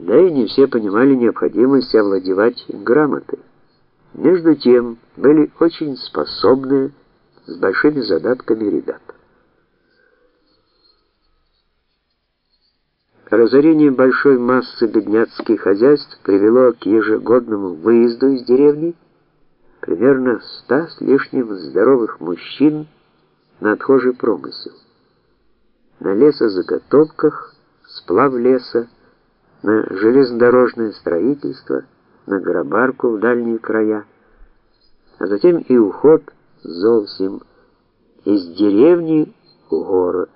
Да и не все понимали необходимость овладевать грамотой. Между тем, были очень способные, с большими задатками ребята. Разорение большой массы бедняцких хозяйств привело к ежегодному выезду из деревни примерно ста с лишним здоровых мужчин на отхожий промысел, на лесозаготовках, сплав леса, на железнодорожное строительство, на грабарку в дальние края, а затем и уход зовсім из деревни в город.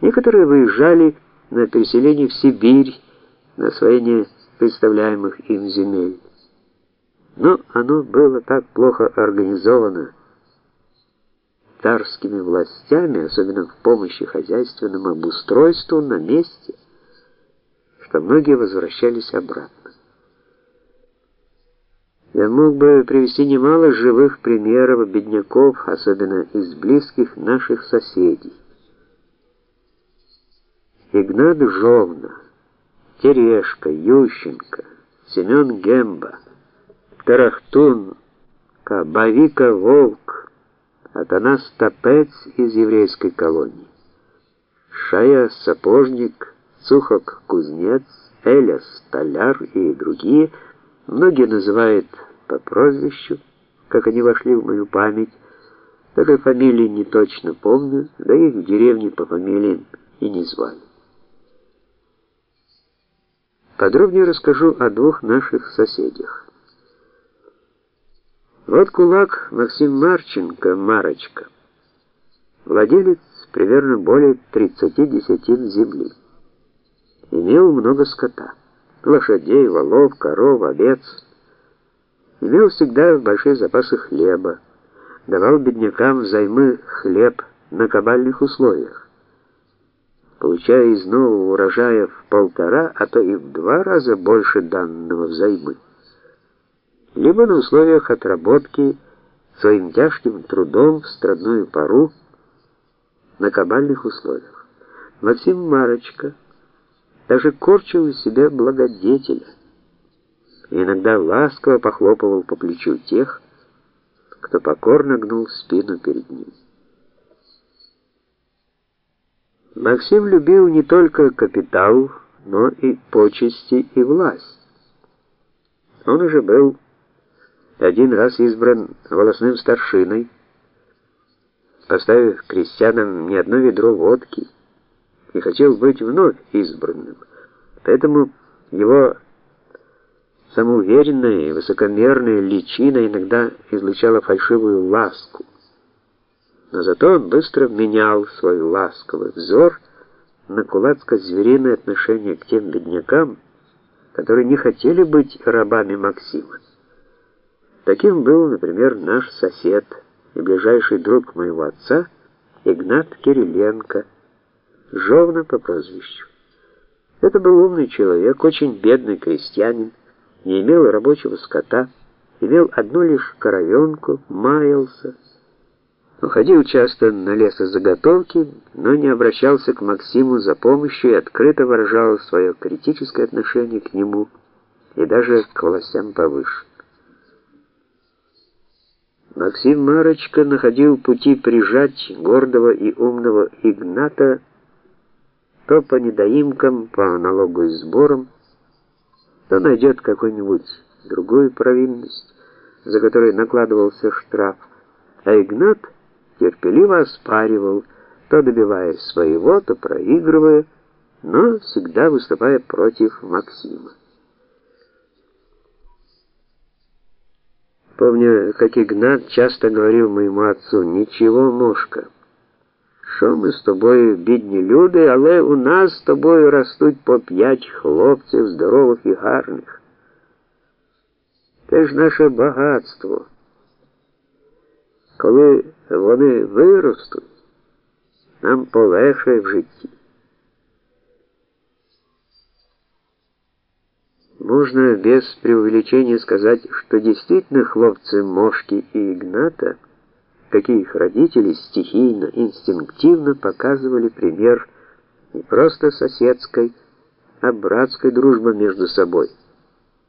Некоторые выезжали на переселение в Сибирь, на освоение представляемых им земель. Но оно было так плохо организовано царскими властями, особенно в помощи хозяйственному обустройству на месте, что многие возвращались обратно. Я мог бы привести немало живых примеров бедняков, особенно из близких наших соседей. Игнат Жовна, Терешка, Ющенко, Семен Гемба, Тарахтун, Бавика Волк, Атанас Тапец из еврейской колонии, Шая Сапожник, Сухок Кузнец, Эля Столяр и другие, многие называют по прозвищу, как они вошли в мою память, такой фамилии не точно помню, да их в деревне по фамилиям и не звали. Подробнее расскажу о двух наших соседях. Вот кулак Максим Марченко, Марочка, владелец примерно более 30 десятин земли. Имел много скота, лошадей, волов, коров, овец. Имел всегда большие запасы хлеба, давал беднякам взаймы хлеб на кабальных условиях получая из нового урожая в полтора, а то и в два раза больше данного взаймы. Либо на условиях отработки своим тяжким трудом в страдную пору на кабальных условиях. Максим Марочка даже корчил из себя благодетеля и иногда ласково похлопывал по плечу тех, кто покорно гнул спину перед ним. Максим любил не только капитал, но и почести и власть. Он уже был один раз избран волосным старшиной, поставив крестьянам не одно ведро водки, и хотел быть вновь избранным. Поэтому его самоуверенная и высокомерная личина иногда излучала фальшивую ласку но зато он быстро менял свой ласковый взор на кулацко-звериное отношение к тем беднякам, которые не хотели быть рабами Максима. Таким был, например, наш сосед и ближайший друг моего отца Игнат Кириленко, Жовна по прозвищу. Это был умный человек, очень бедный крестьянин, не имел рабочего скота, имел одну лишь коровенку, маялся, Уходил часто на лесозаготовки, но не обращался к Максиму за помощью и открыто выражал свое критическое отношение к нему и даже к властям повыше. Максим Марочка находил пути прижать гордого и умного Игната то по недоимкам, по налогу и сборам, то найдет какую-нибудь другую провинность, за которой накладывался штраф, а Игнат — терпеливо оспаривал, то добиваясь своего, то проигрывая, но всегда выступая против Максима. Помню, как Игнат часто говорил моему отцу: "Ничего, мошка. Що ми з тобою бідні люди, але у нас з тобою ростуть по п'ять хлопців здорових і гарних. Це ж наше багатство. Коли вони виростуть, нам полегшає в житті. Можно без преувеличения сказать, что действительно хлопцы Мошки и Игната, как и их родители, стихийно, инстинктивно показывали пример не просто соседской, а братская дружба между собой.